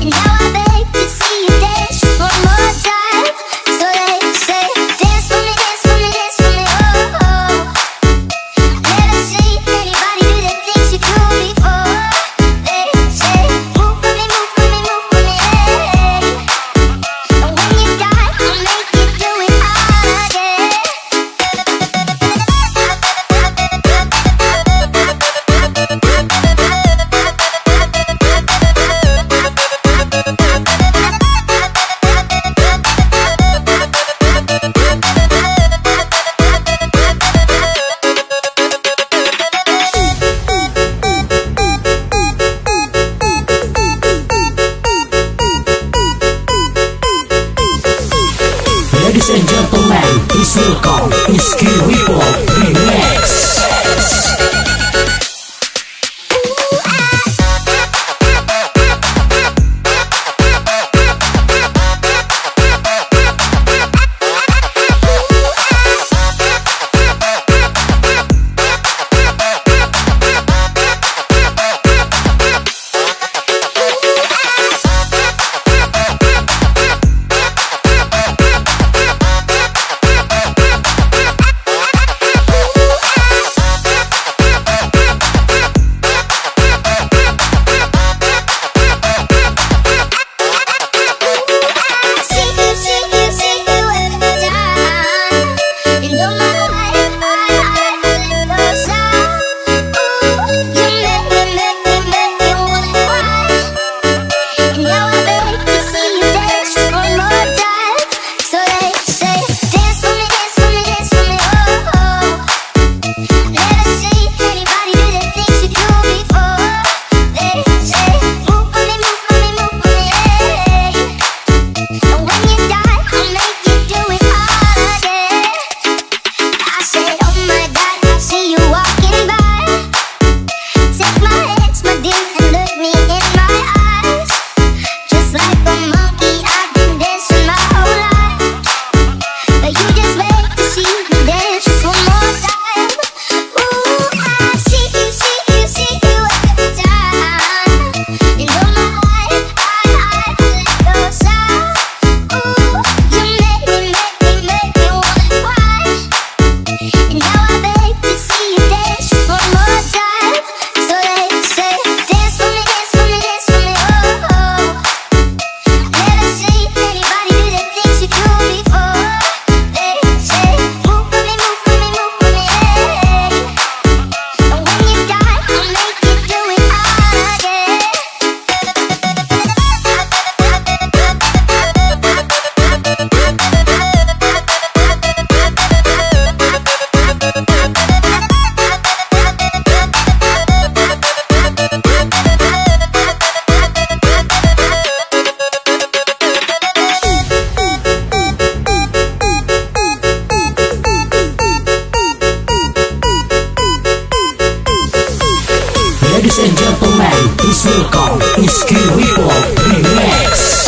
Yeah. Ladies and gentlemen, it's Nilcom, Skill Report Remix. donde Ladies and gentlemen, please welcome Iski Ripple Remix.